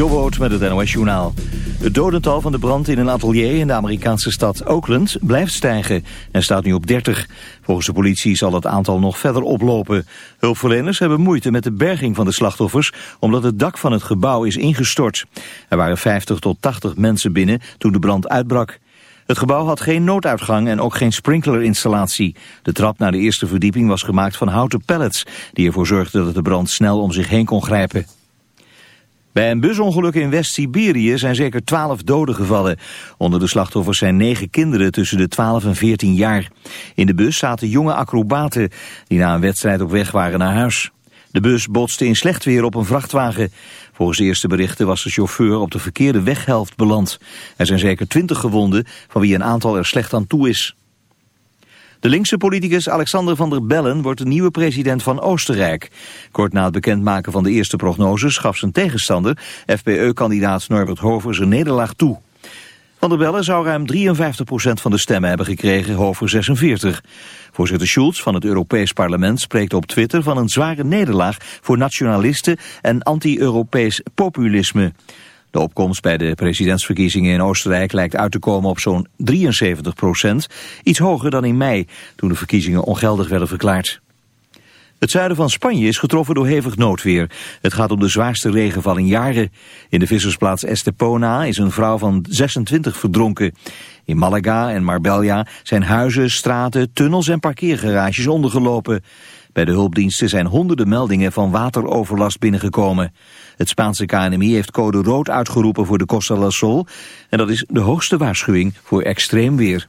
Jobboot met het NOS Journaal. Het dodental van de brand in een atelier in de Amerikaanse stad Oakland blijft stijgen en staat nu op 30. Volgens de politie zal het aantal nog verder oplopen. Hulpverleners hebben moeite met de berging van de slachtoffers omdat het dak van het gebouw is ingestort. Er waren 50 tot 80 mensen binnen toen de brand uitbrak. Het gebouw had geen nooduitgang en ook geen sprinklerinstallatie. De trap naar de eerste verdieping was gemaakt van houten pallets... die ervoor zorgden dat de brand snel om zich heen kon grijpen. Bij een busongeluk in West-Siberië zijn zeker twaalf doden gevallen. Onder de slachtoffers zijn negen kinderen tussen de 12 en 14 jaar. In de bus zaten jonge acrobaten die na een wedstrijd op weg waren naar huis. De bus botste in slecht weer op een vrachtwagen. Volgens de eerste berichten was de chauffeur op de verkeerde weghelft beland. Er zijn zeker twintig gewonden, van wie een aantal er slecht aan toe is. De linkse politicus Alexander van der Bellen wordt de nieuwe president van Oostenrijk. Kort na het bekendmaken van de eerste prognoses gaf zijn tegenstander, FPE-kandidaat Norbert Hover, zijn nederlaag toe. Van der Bellen zou ruim 53% van de stemmen hebben gekregen, Hover 46. Voorzitter Schulz van het Europees Parlement spreekt op Twitter van een zware nederlaag voor nationalisten en anti-Europees populisme. De opkomst bij de presidentsverkiezingen in Oostenrijk lijkt uit te komen op zo'n 73 procent. Iets hoger dan in mei, toen de verkiezingen ongeldig werden verklaard. Het zuiden van Spanje is getroffen door hevig noodweer. Het gaat om de zwaarste regenval in jaren. In de vissersplaats Estepona is een vrouw van 26 verdronken. In Malaga en Marbella zijn huizen, straten, tunnels en parkeergarages ondergelopen. Bij de hulpdiensten zijn honderden meldingen van wateroverlast binnengekomen. Het Spaanse KNMI heeft code rood uitgeroepen voor de Costa del Sol. En dat is de hoogste waarschuwing voor extreem weer.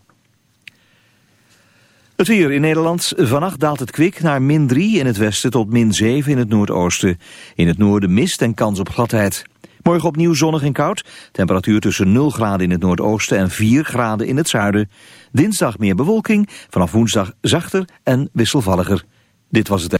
Het weer in Nederland. Vannacht daalt het kwik naar min 3 in het westen tot min 7 in het noordoosten. In het noorden mist en kans op gladheid. Morgen opnieuw zonnig en koud. Temperatuur tussen 0 graden in het noordoosten en 4 graden in het zuiden. Dinsdag meer bewolking. Vanaf woensdag zachter en wisselvalliger. Dit was het.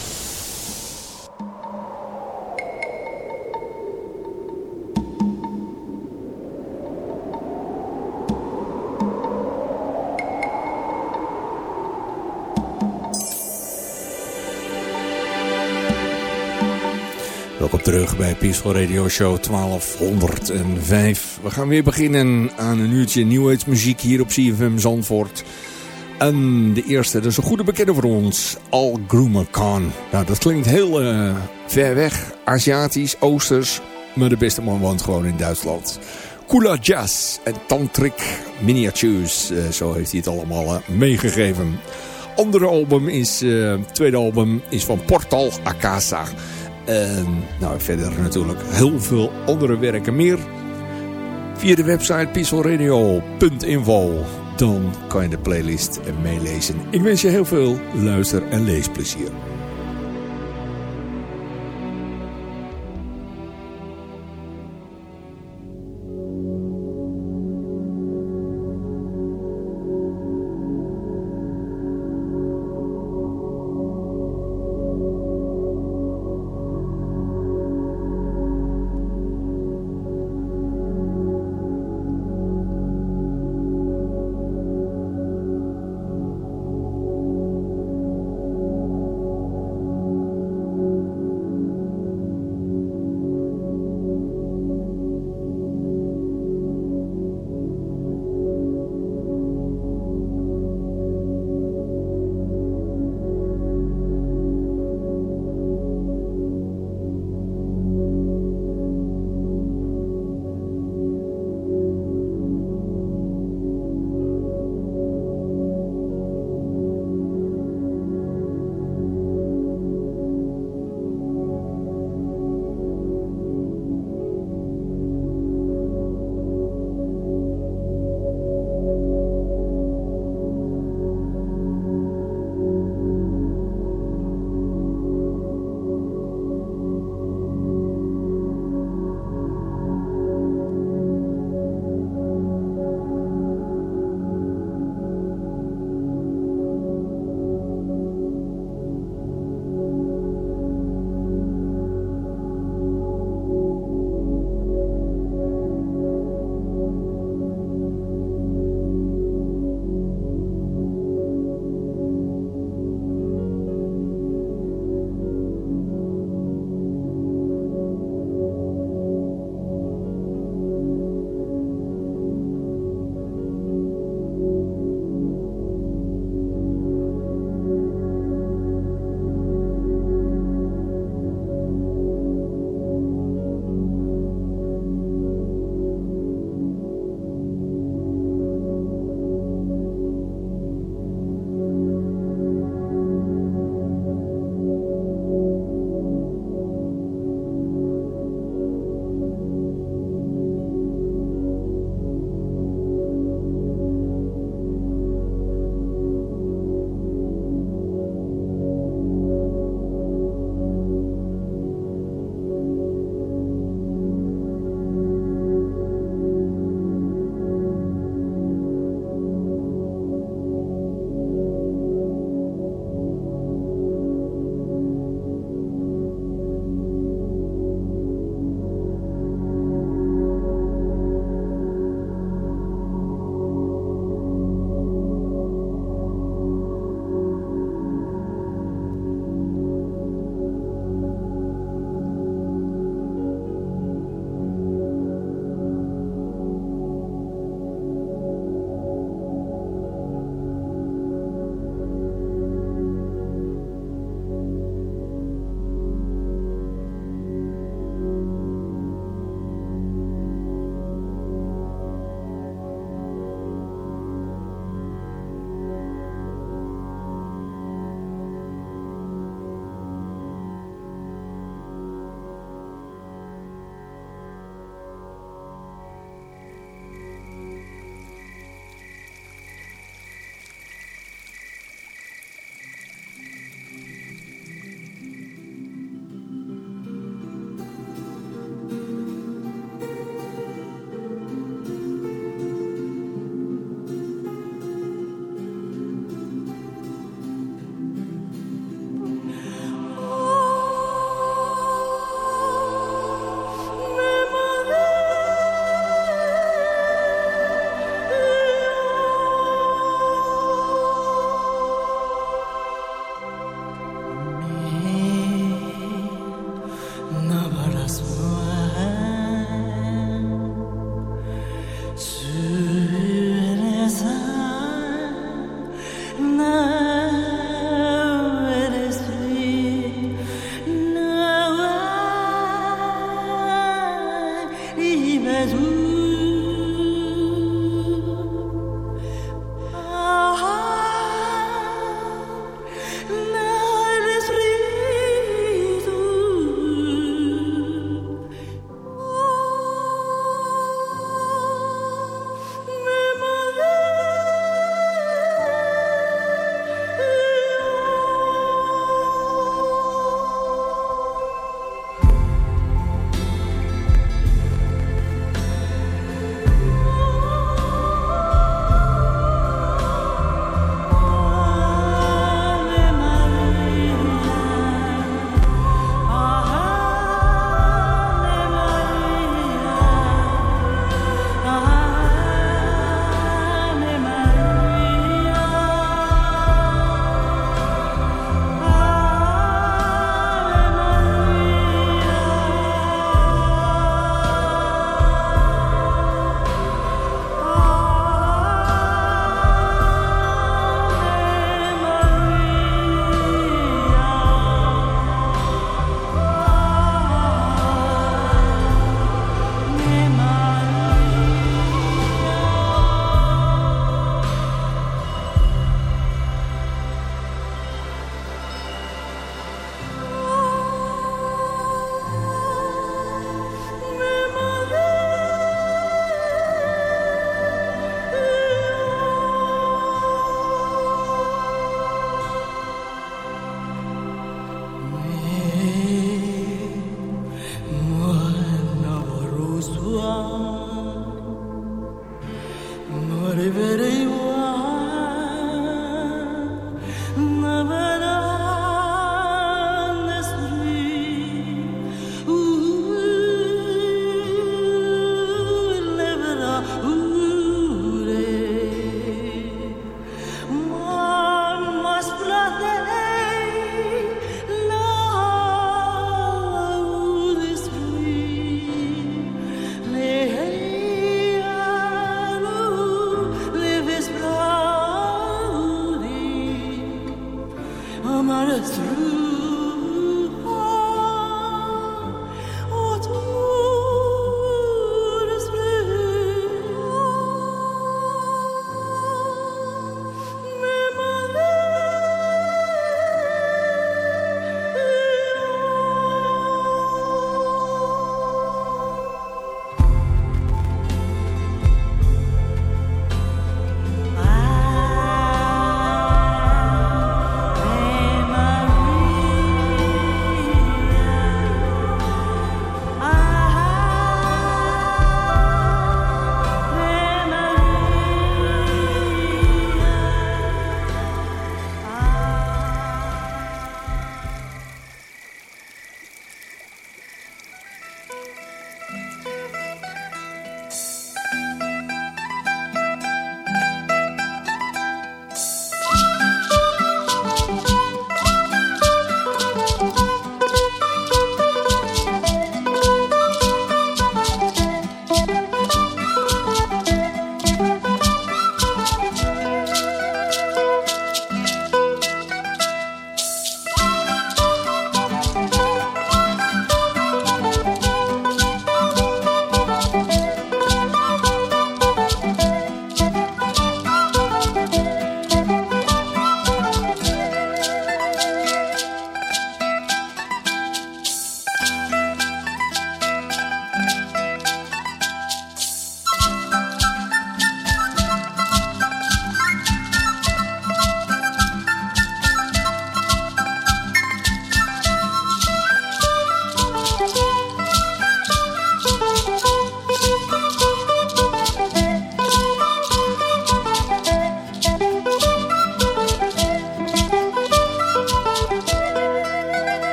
Terug bij Peaceful Radio Show 1205. We gaan weer beginnen aan een uurtje nieuwheidsmuziek hier op CFM Zandvoort. En de eerste, dat is een goede bekende voor ons, Al Groomer Khan. Nou, dat klinkt heel uh, ver weg, Aziatisch, Oosters. Maar de beste man woont gewoon in Duitsland. Kula Jazz en Tantric Miniatures, uh, zo heeft hij het allemaal uh, meegegeven. Andere album is, tweede album is van Portal Akasa. En nou, verder natuurlijk heel veel andere werken meer. Via de website peacefulradio.info. Dan kan je de playlist meelezen. Ik wens je heel veel luister- en leesplezier.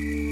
Mm-hmm.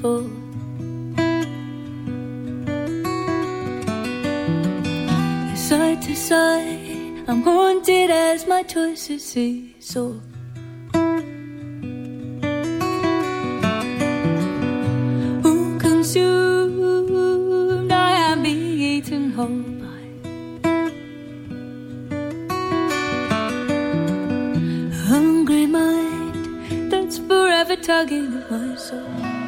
Before. Side to side, I'm haunted as my choices see so. consumed, I am being eaten whole by a hungry mind that's forever tugging at my soul.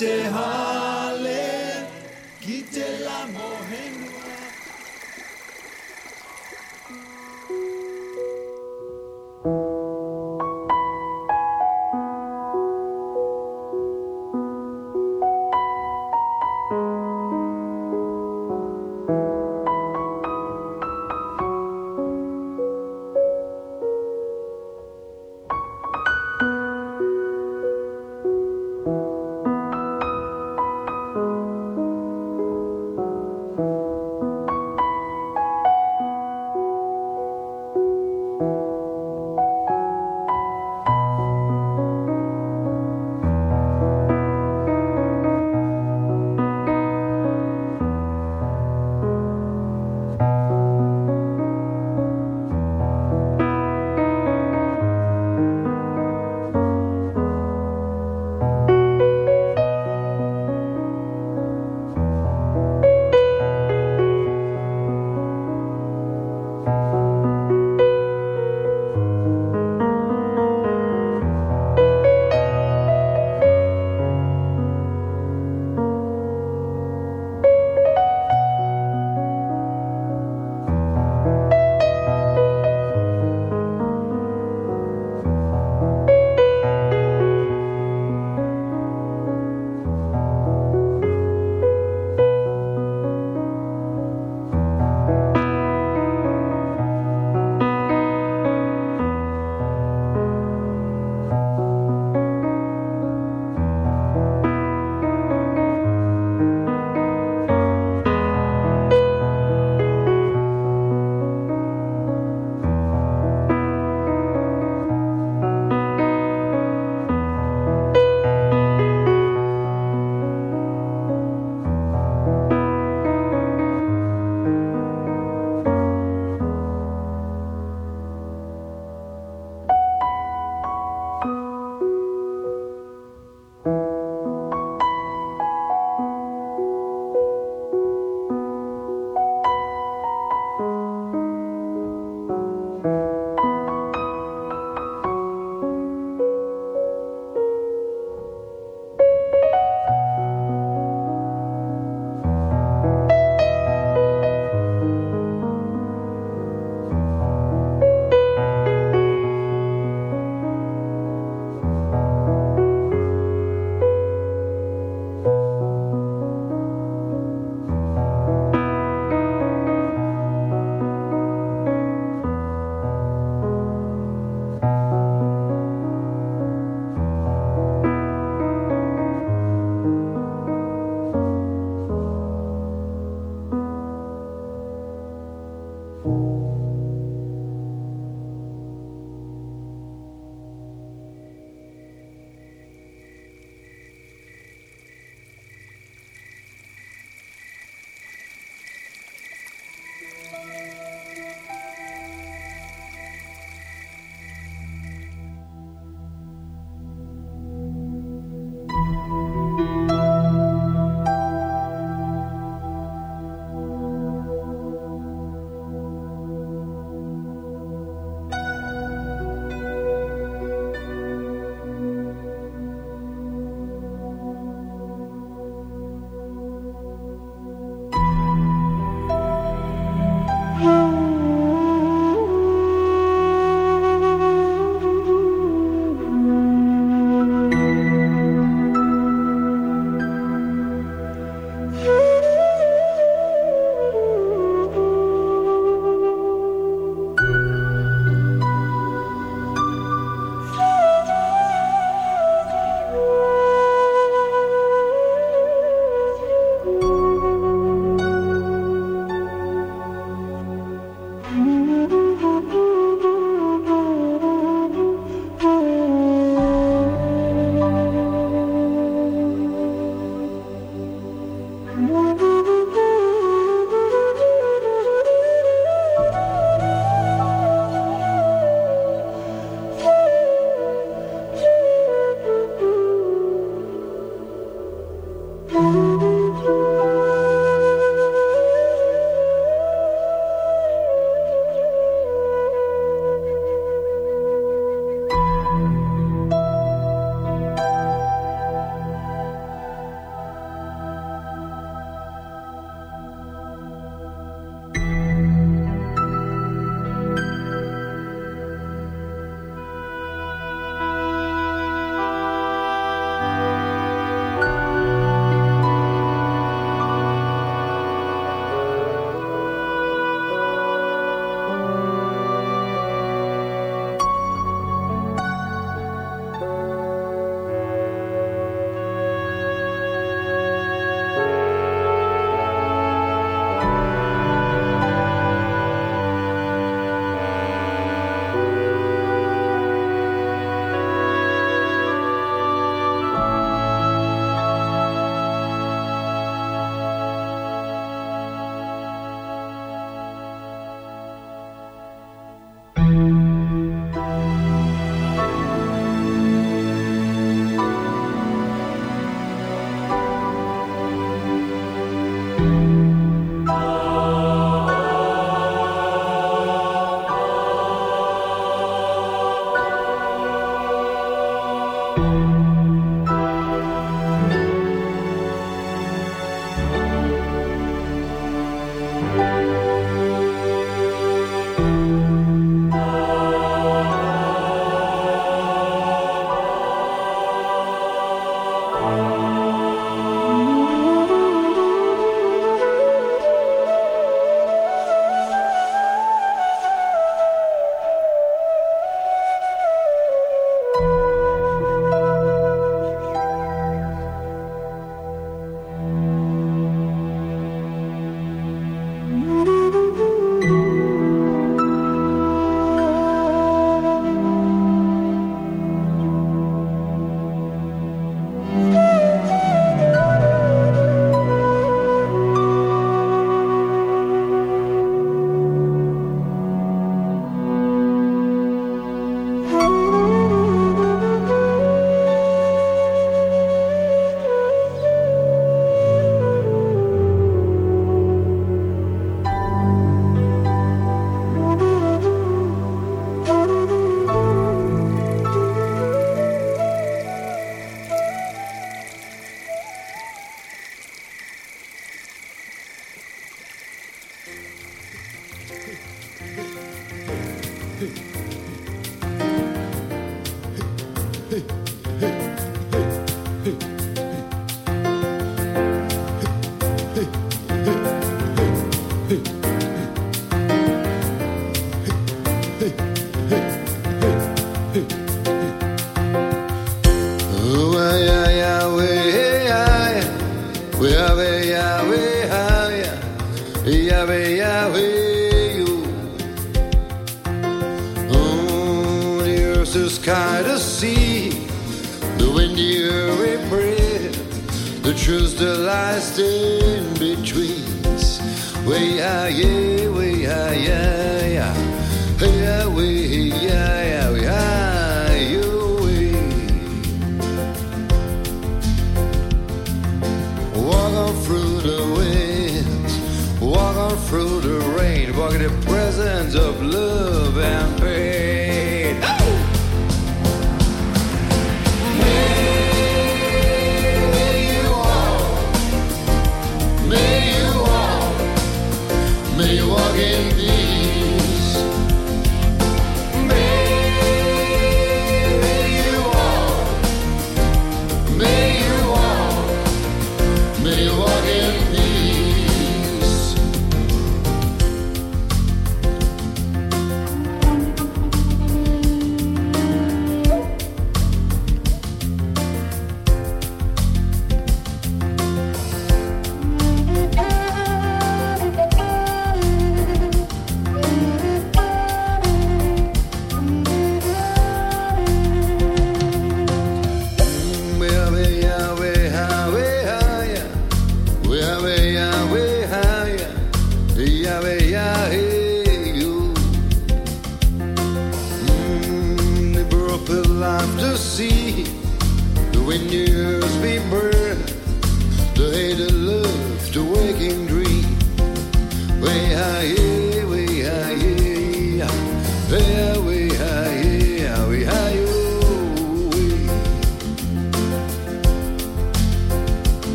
Deha.